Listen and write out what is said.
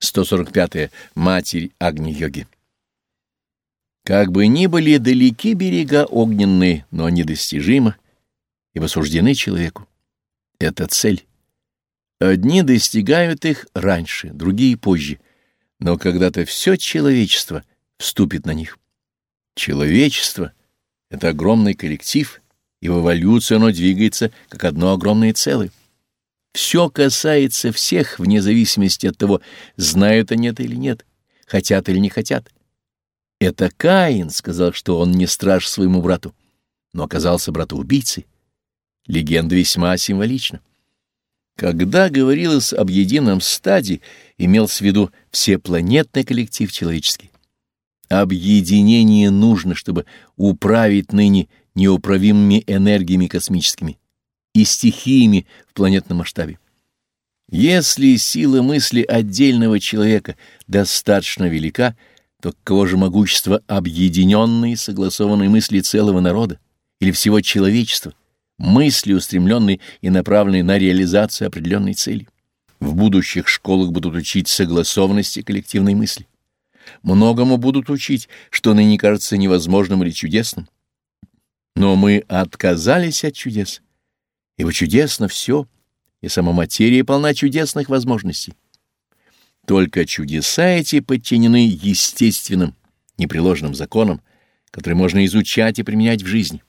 145. -е. Матерь Агни-йоги. Как бы ни были далеки берега огненные, но недостижимы, ибо суждены человеку. Это цель. Одни достигают их раньше, другие позже, но когда-то все человечество вступит на них. Человечество — это огромный коллектив, и в эволюцию оно двигается как одно огромное целое. Все касается всех, вне зависимости от того, знают они это или нет, хотят или не хотят. Это Каин сказал, что он не страж своему брату, но оказался братоубийцей. Легенда весьма символична. Когда говорилось об едином стаде, имелся в виду всепланетный коллектив человеческий. Объединение нужно, чтобы управить ныне неуправимыми энергиями космическими и стихиями в планетном масштабе. Если сила мысли отдельного человека достаточно велика, то каково же могущество объединенной и согласованной мысли целого народа или всего человечества, мысли, устремленной и направленной на реализацию определенной цели? В будущих школах будут учить согласованности коллективной мысли. Многому будут учить, что ныне кажется невозможным или чудесным. Но мы отказались от чудес ибо чудесно все, и сама материя полна чудесных возможностей. Только чудеса эти подчинены естественным, непреложным законам, которые можно изучать и применять в жизни.